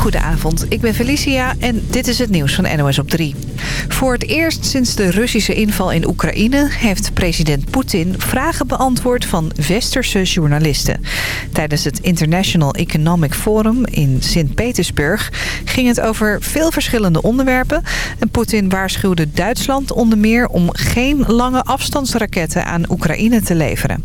Goedenavond, ik ben Felicia en dit is het nieuws van NOS op 3. Voor het eerst sinds de Russische inval in Oekraïne... heeft president Poetin vragen beantwoord van westerse journalisten. Tijdens het International Economic Forum in Sint-Petersburg... ging het over veel verschillende onderwerpen. En Poetin waarschuwde Duitsland onder meer... om geen lange afstandsraketten aan Oekraïne te leveren.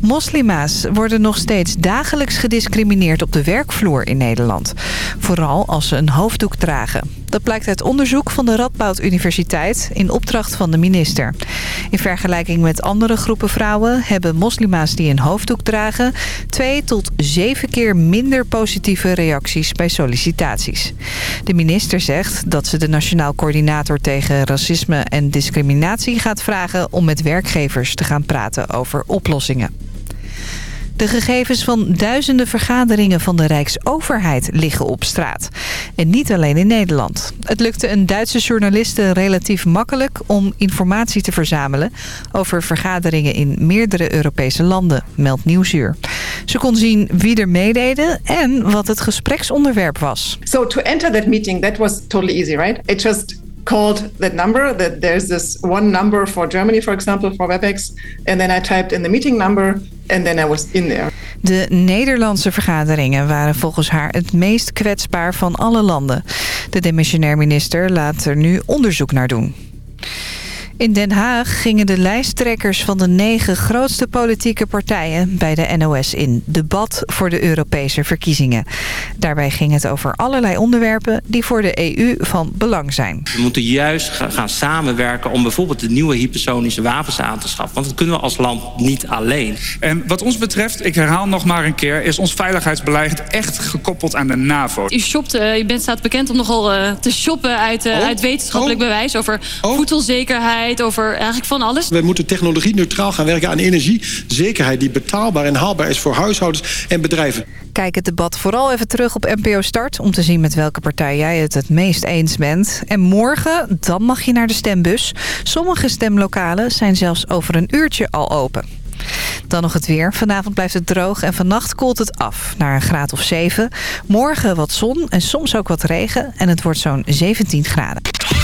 Moslima's worden nog steeds dagelijks gediscrimineerd op de werkvloer in Nederland. Vooral als ze een hoofddoek dragen. Dat blijkt uit onderzoek van de Radboud Universiteit in opdracht van de minister. In vergelijking met andere groepen vrouwen hebben moslima's die een hoofddoek dragen... twee tot zeven keer minder positieve reacties bij sollicitaties. De minister zegt dat ze de Nationaal Coördinator tegen Racisme en Discriminatie gaat vragen... om met werkgevers te gaan praten over oplossingen. De gegevens van duizenden vergaderingen van de Rijksoverheid liggen op straat. En niet alleen in Nederland. Het lukte een Duitse journaliste relatief makkelijk om informatie te verzamelen... over vergaderingen in meerdere Europese landen, meldt Nieuwsuur. Ze kon zien wie er meededen en wat het gespreksonderwerp was. So to enter that meeting, that was totally easy, right? It just called that number that there's this one number for Germany for example for WebEx and then I typed in the meeting number and then I was in there. De Nederlandse vergaderingen waren volgens haar het meest kwetsbaar van alle landen. De demissionair minister laat er nu onderzoek naar doen. In Den Haag gingen de lijsttrekkers van de negen grootste politieke partijen bij de NOS in debat voor de Europese verkiezingen. Daarbij ging het over allerlei onderwerpen die voor de EU van belang zijn. We moeten juist gaan samenwerken om bijvoorbeeld de nieuwe hypersonische wapens aan te schaffen. Want dat kunnen we als land niet alleen. En wat ons betreft, ik herhaal nog maar een keer, is ons veiligheidsbeleid echt gekoppeld aan de NAVO. U shopt, uh, u bent staat bekend om nogal uh, te shoppen uit, uh, oh. uit wetenschappelijk oh. bewijs over oh. voedselzekerheid over eigenlijk van alles. We moeten technologie neutraal gaan werken aan energiezekerheid... die betaalbaar en haalbaar is voor huishoudens en bedrijven. Kijk het debat vooral even terug op NPO Start... om te zien met welke partij jij het het meest eens bent. En morgen, dan mag je naar de stembus. Sommige stemlokalen zijn zelfs over een uurtje al open. Dan nog het weer. Vanavond blijft het droog en vannacht koelt het af naar een graad of 7. Morgen wat zon en soms ook wat regen en het wordt zo'n 17 graden.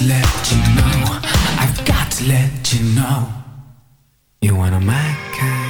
to let you know. I've got to let you know. You're one of my kind.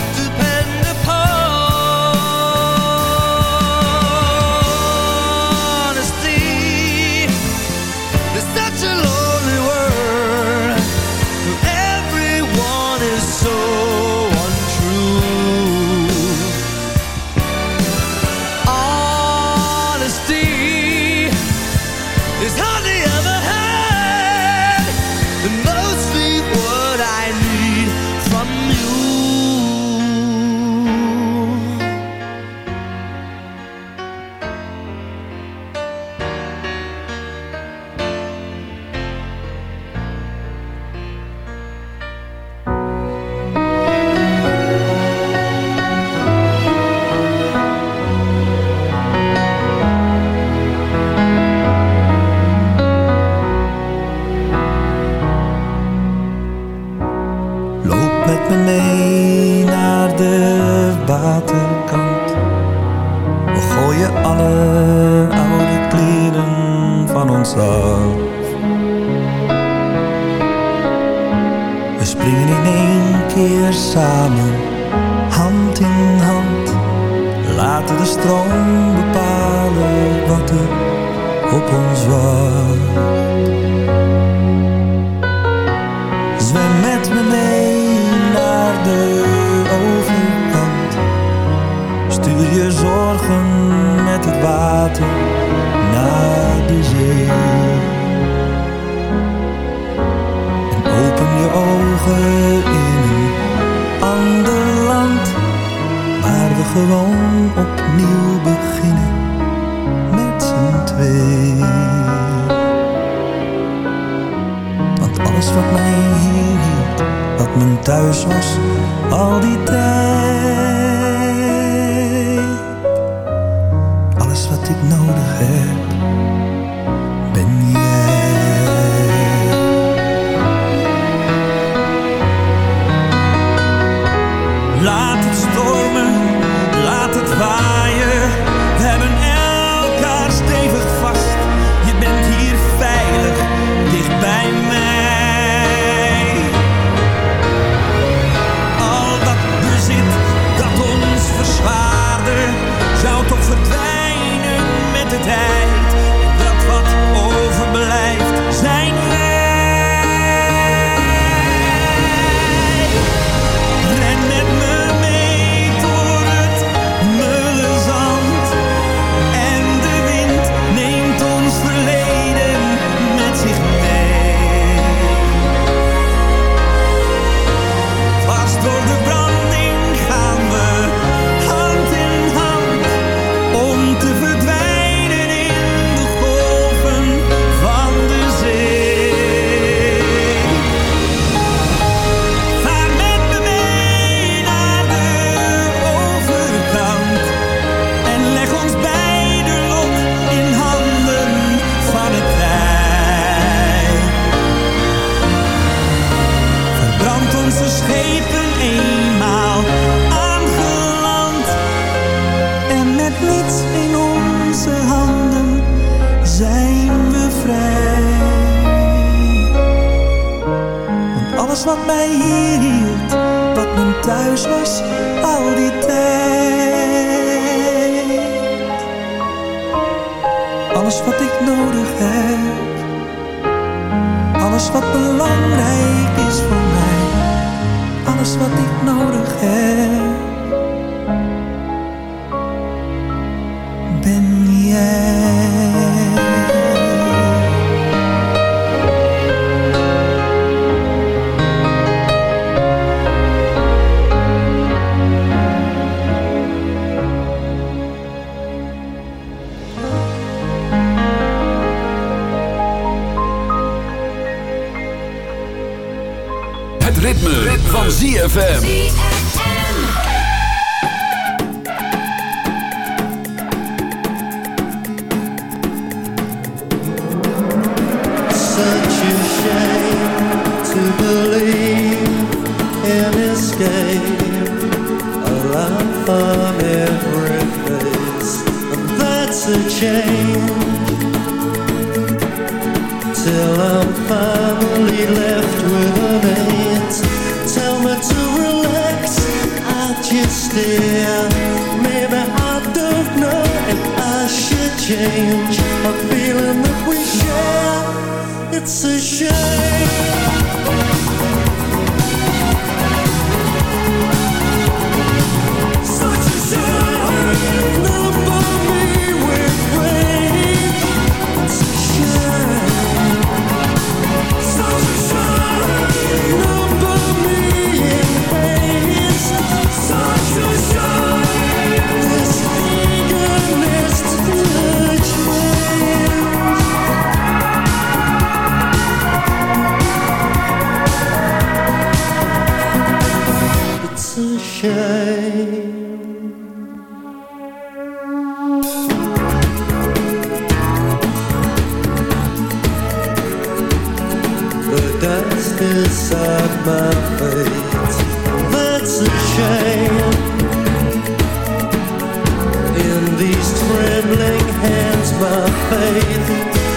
dust inside my. That's a shame. In these trembling hands, my faith.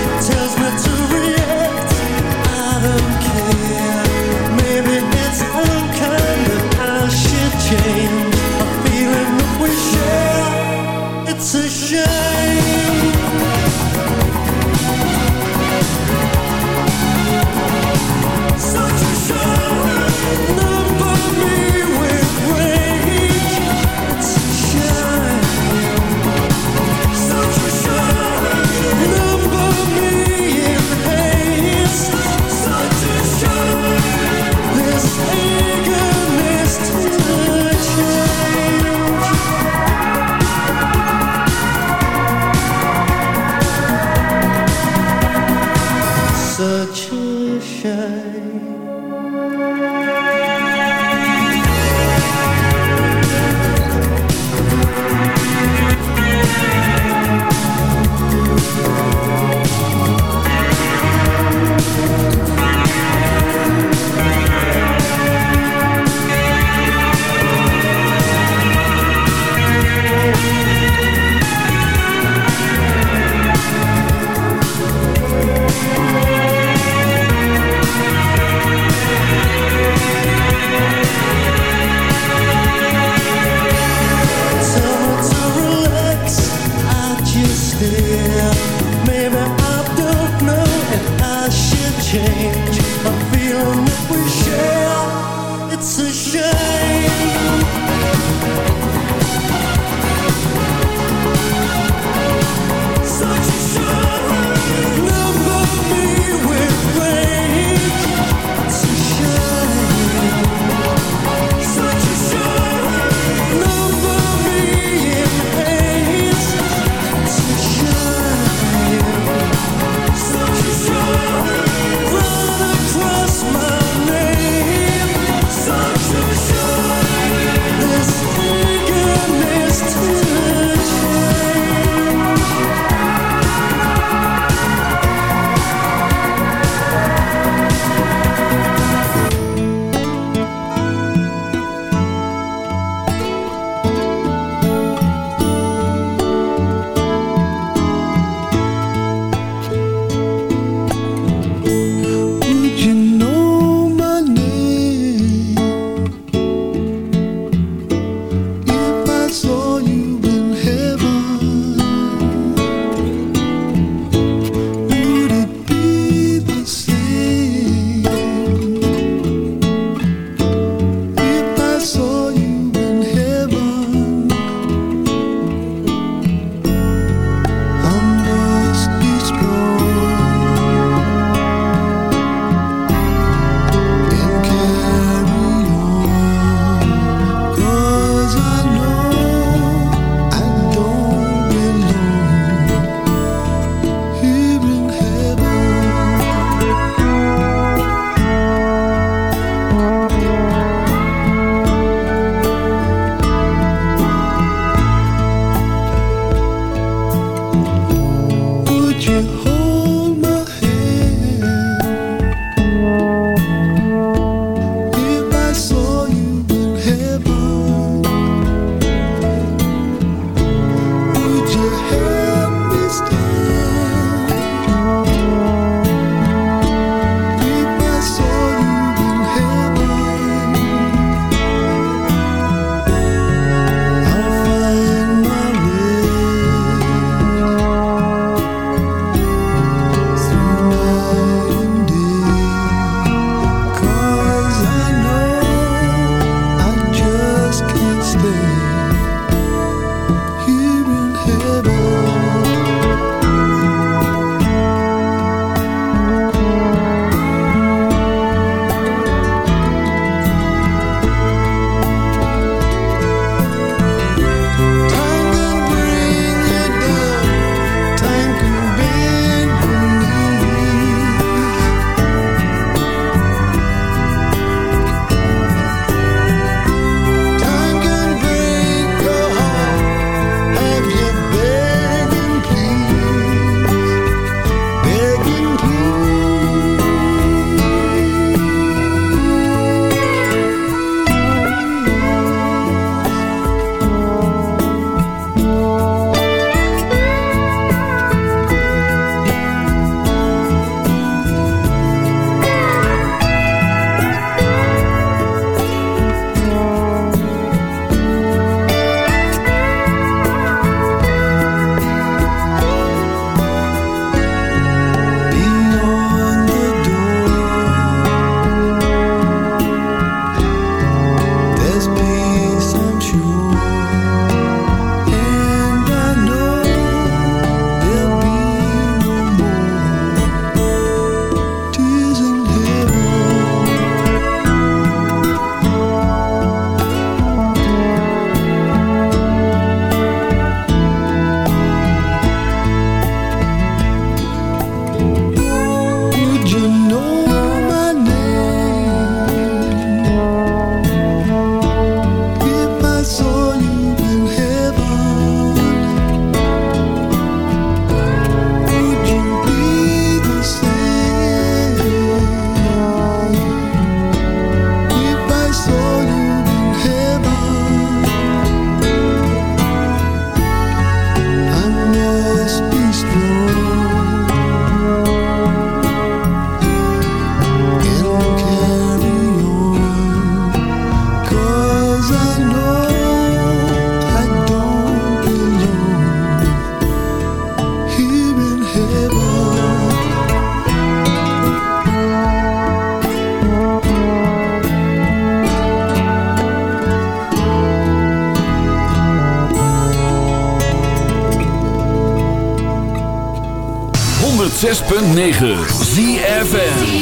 106.9 ZFN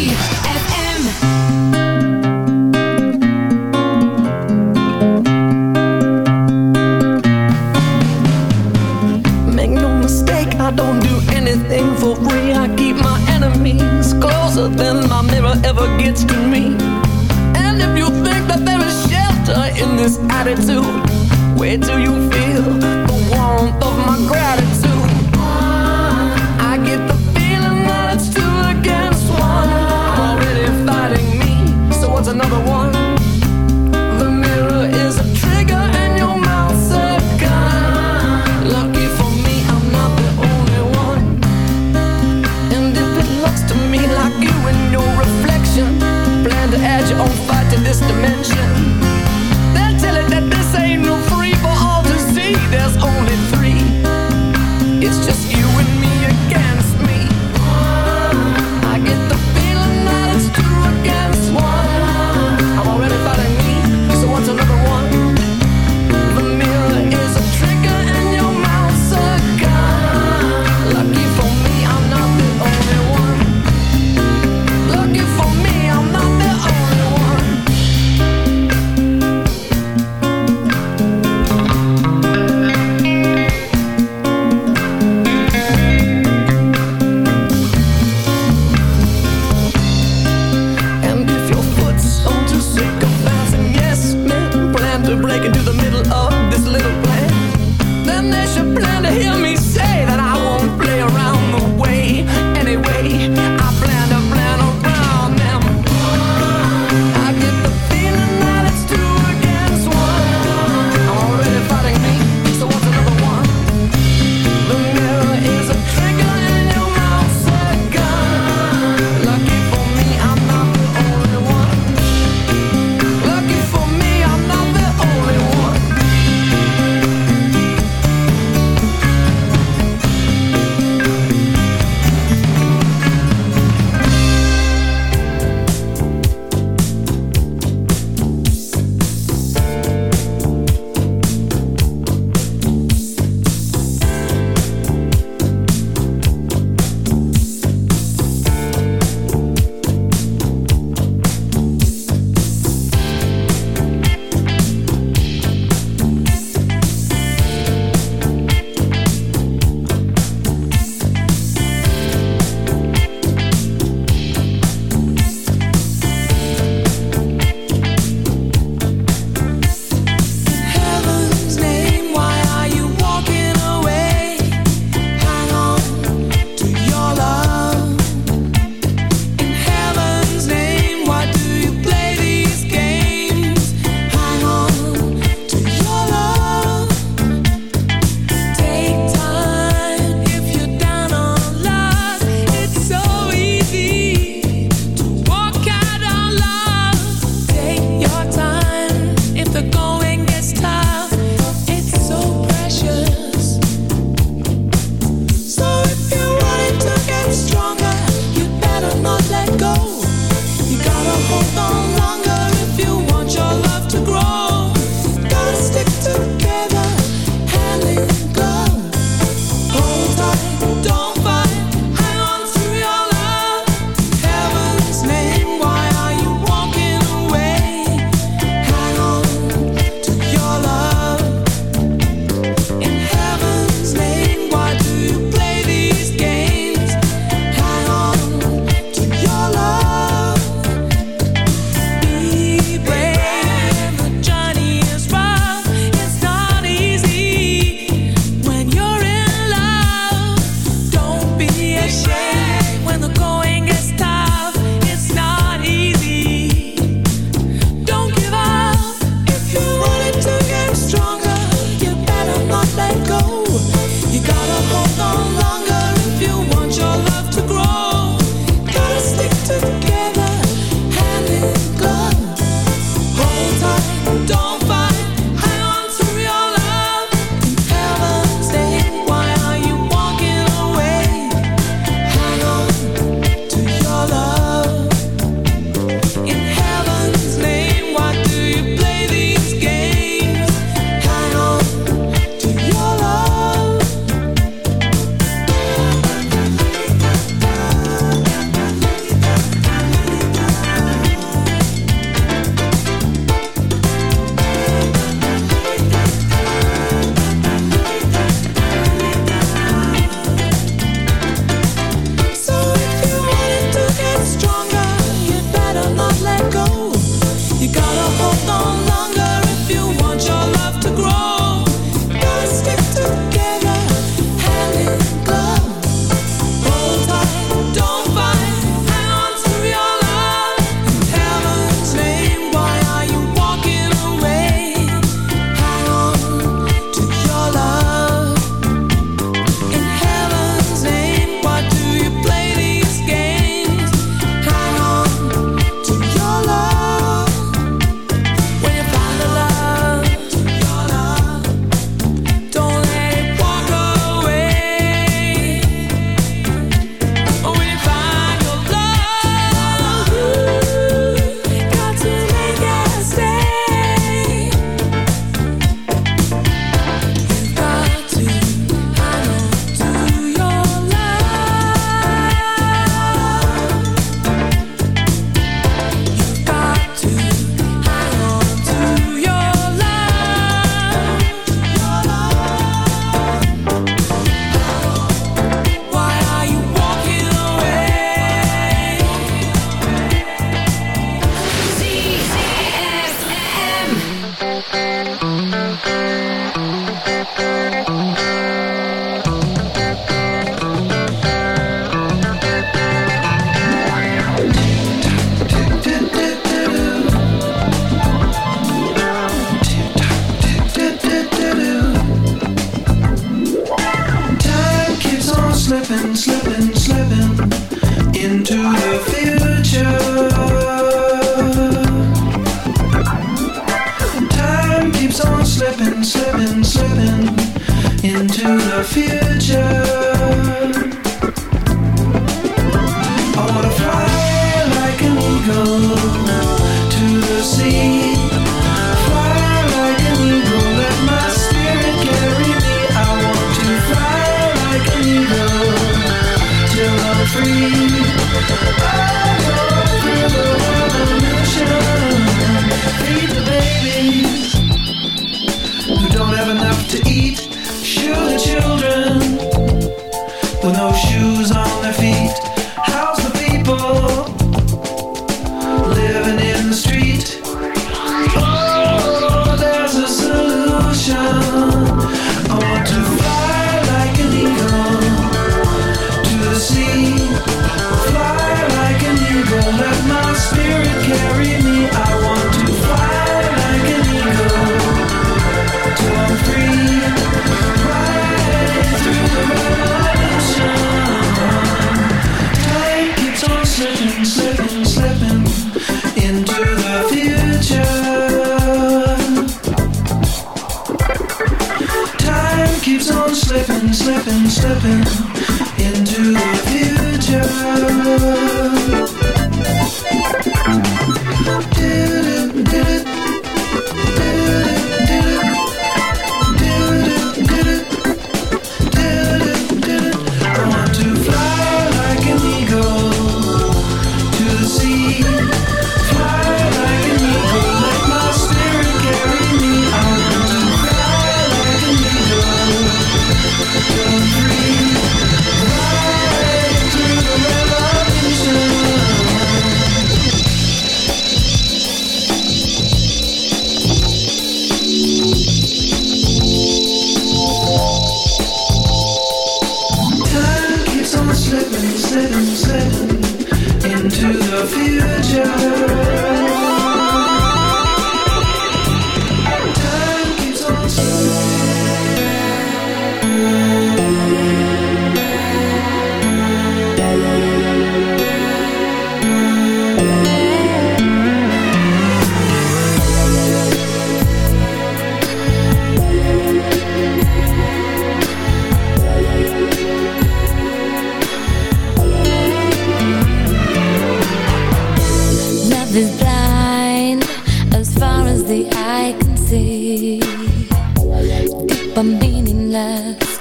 And meaningless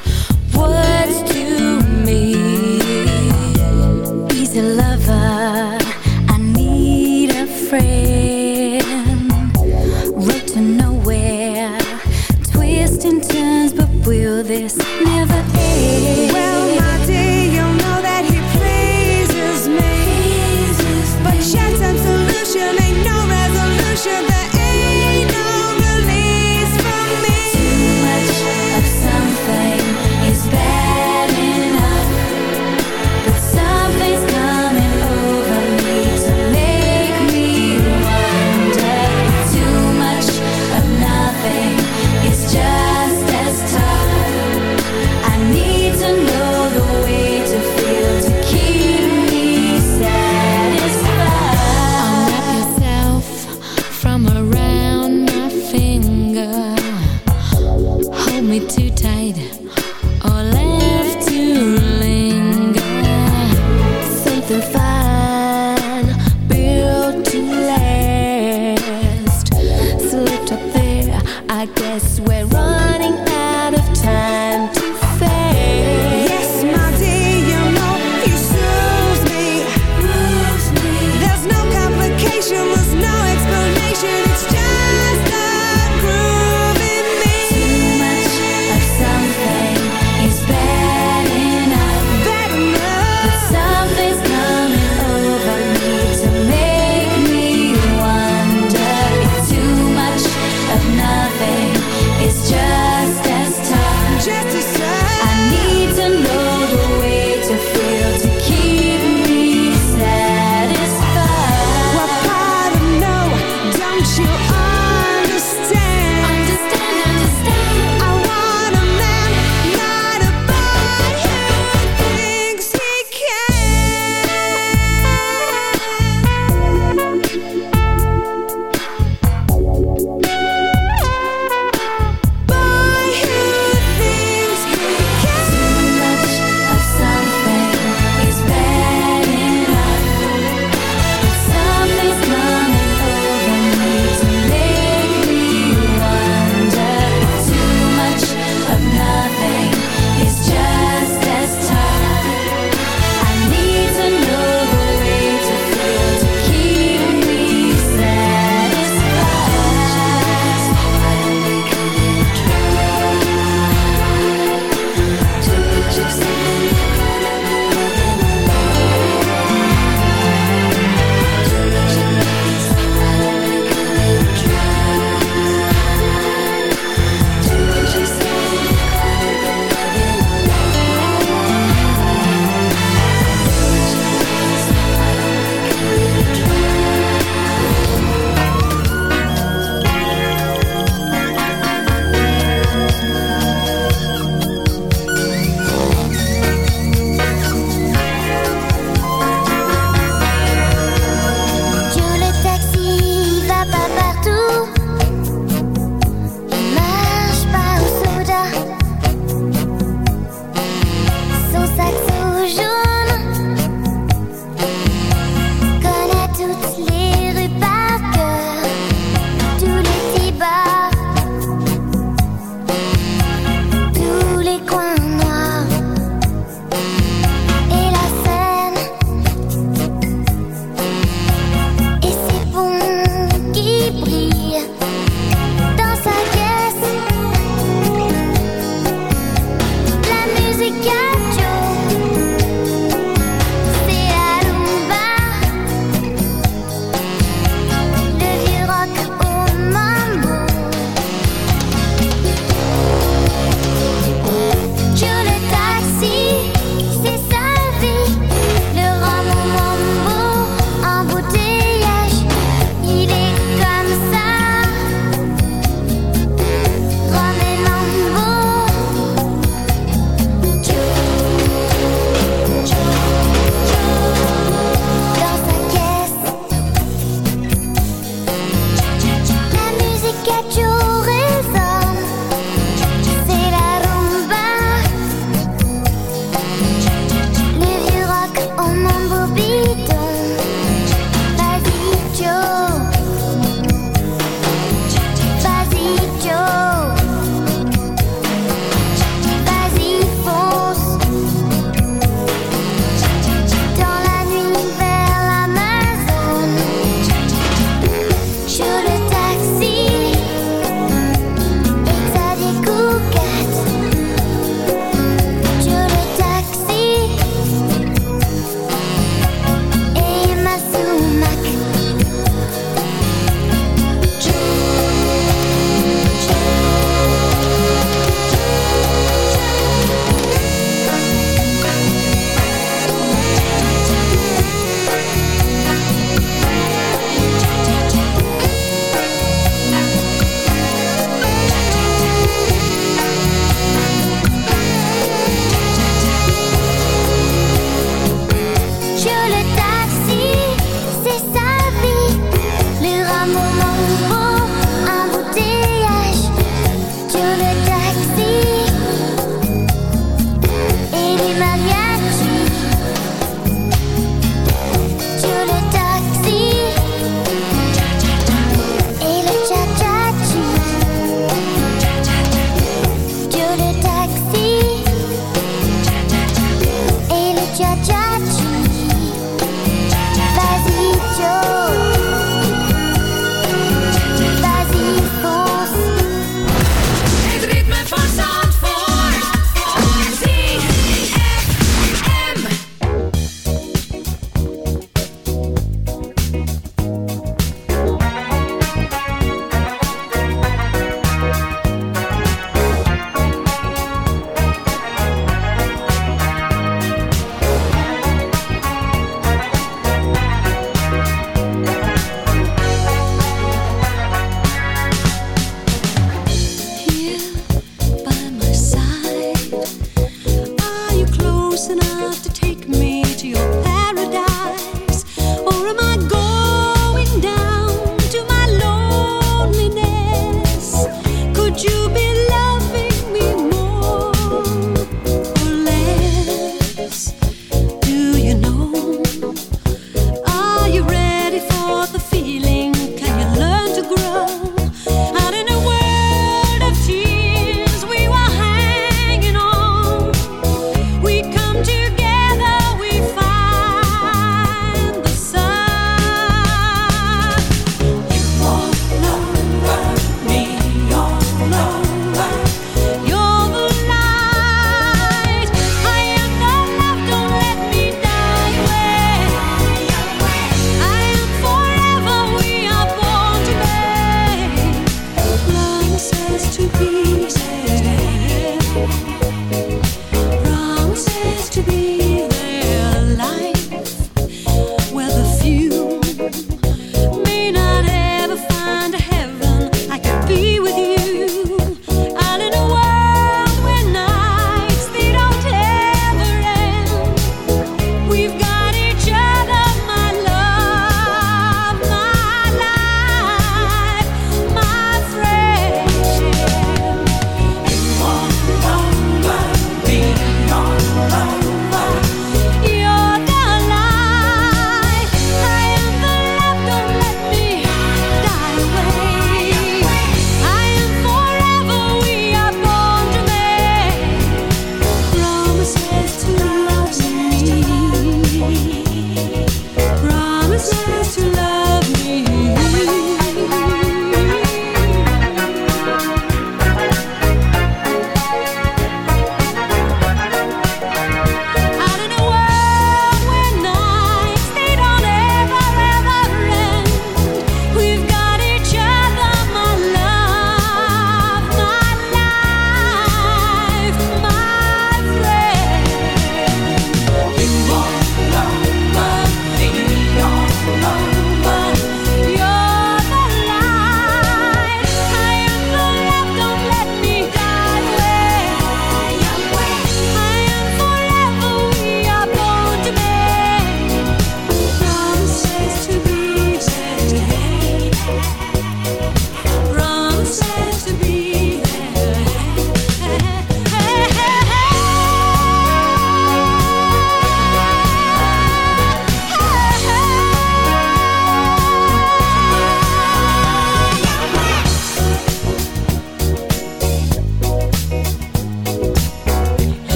words to me.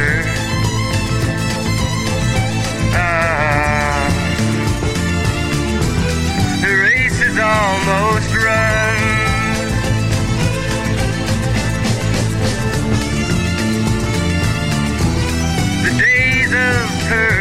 Spencer. Ah, the race is almost run. The days of Pearly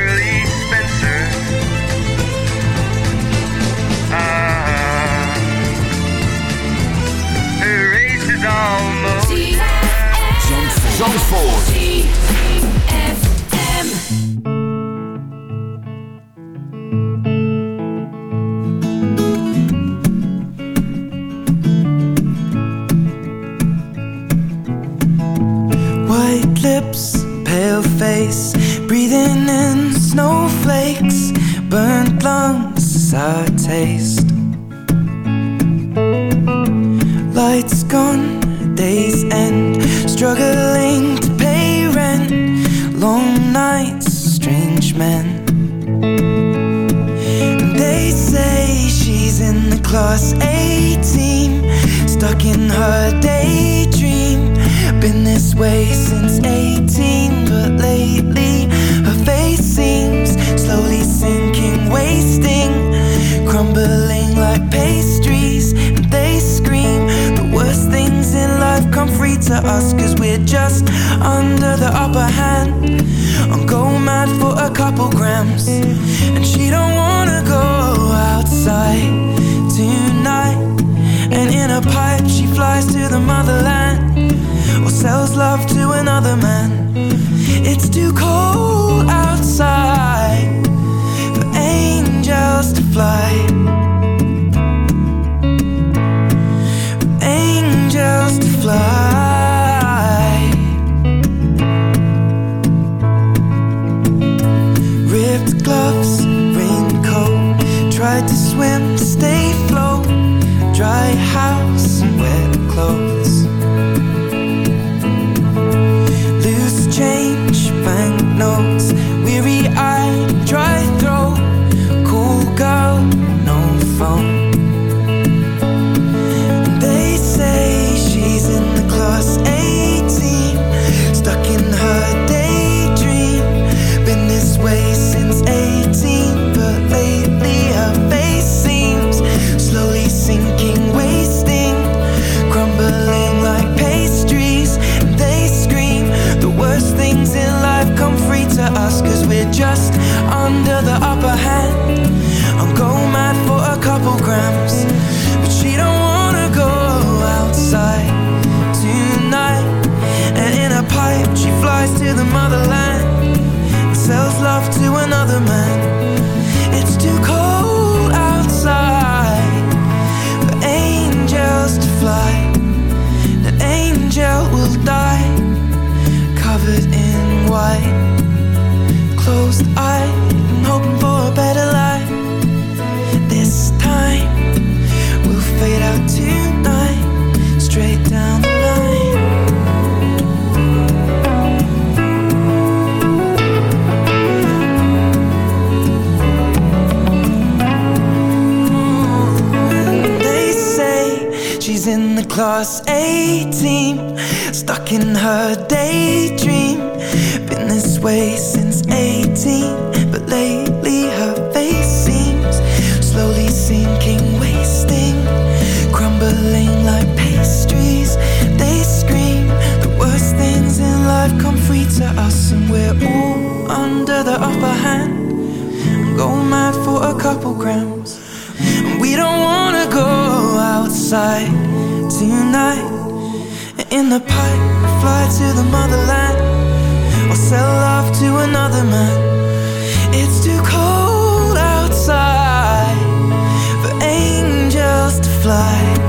inside tonight. In the pipe, we fly to the motherland. Or sell off to another man. It's too cold outside For angels to fly.